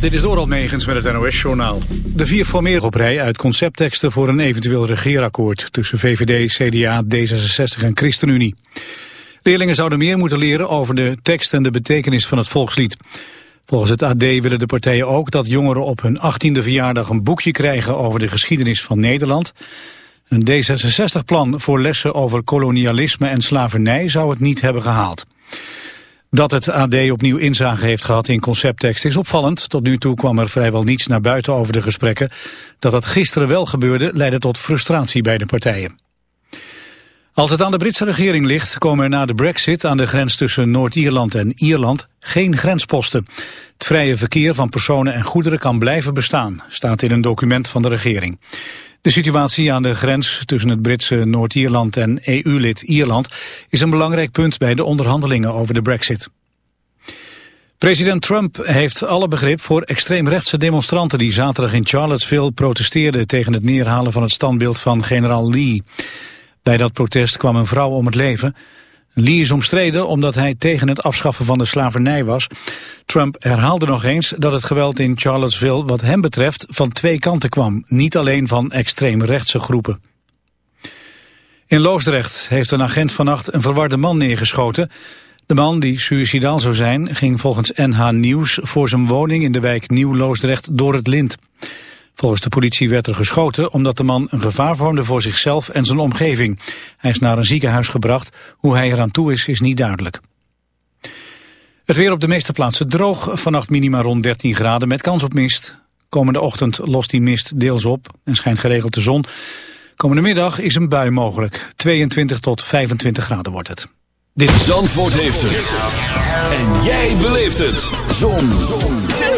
Dit is Doral Megens met het NOS-journaal. De vier formeren op rij uit conceptteksten voor een eventueel regeerakkoord... tussen VVD, CDA, D66 en ChristenUnie. Leerlingen zouden meer moeten leren over de tekst en de betekenis van het volkslied. Volgens het AD willen de partijen ook dat jongeren op hun 18e verjaardag... een boekje krijgen over de geschiedenis van Nederland. Een D66-plan voor lessen over kolonialisme en slavernij zou het niet hebben gehaald. Dat het AD opnieuw inzage heeft gehad in concepttekst is opvallend. Tot nu toe kwam er vrijwel niets naar buiten over de gesprekken. Dat het gisteren wel gebeurde leidde tot frustratie bij de partijen. Als het aan de Britse regering ligt, komen er na de brexit aan de grens tussen Noord-Ierland en Ierland geen grensposten. Het vrije verkeer van personen en goederen kan blijven bestaan, staat in een document van de regering. De situatie aan de grens tussen het Britse Noord-Ierland en EU-lid Ierland is een belangrijk punt bij de onderhandelingen over de brexit. President Trump heeft alle begrip voor extreemrechtse demonstranten die zaterdag in Charlottesville protesteerden tegen het neerhalen van het standbeeld van generaal Lee. Bij dat protest kwam een vrouw om het leven. Lee is omstreden omdat hij tegen het afschaffen van de slavernij was. Trump herhaalde nog eens dat het geweld in Charlottesville wat hem betreft van twee kanten kwam. Niet alleen van extreemrechtse groepen. In Loosdrecht heeft een agent vannacht een verwarde man neergeschoten. De man, die suicidaal zou zijn, ging volgens NH Nieuws voor zijn woning in de wijk Nieuw-Loosdrecht door het lint. Volgens de politie werd er geschoten omdat de man een gevaar vormde voor zichzelf en zijn omgeving. Hij is naar een ziekenhuis gebracht. Hoe hij eraan toe is, is niet duidelijk. Het weer op de meeste plaatsen droog. Vannacht minima rond 13 graden met kans op mist. Komende ochtend lost die mist deels op en schijnt geregeld de zon. Komende middag is een bui mogelijk. 22 tot 25 graden wordt het. Dit Zandvoort heeft het. En jij beleeft het. Zon. Zon.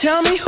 Tell me who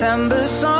September song,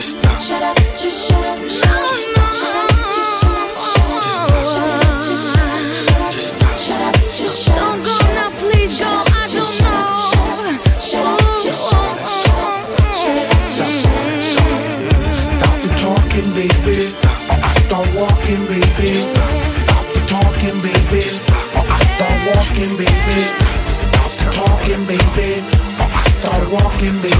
Shut up. Stop the talking, baby. Or I start walking, baby. Stop the talking, baby. I start walking, baby.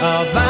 about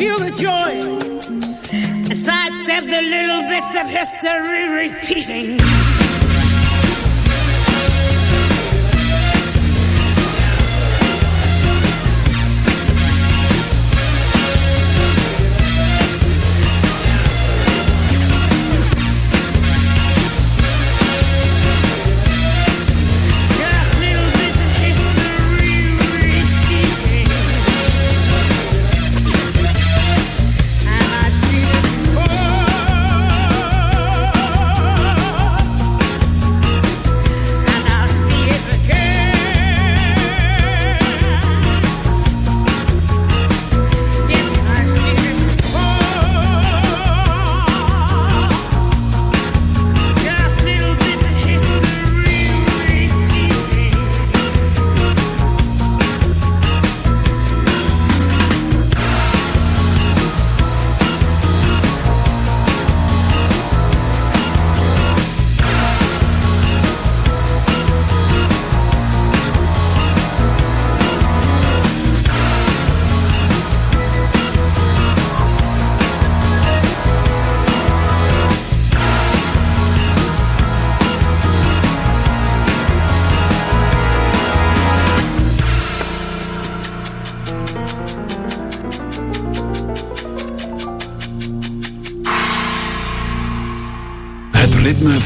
feel the joy and sidestep the little bits of history repeating.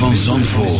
van Zandvoort.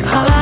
that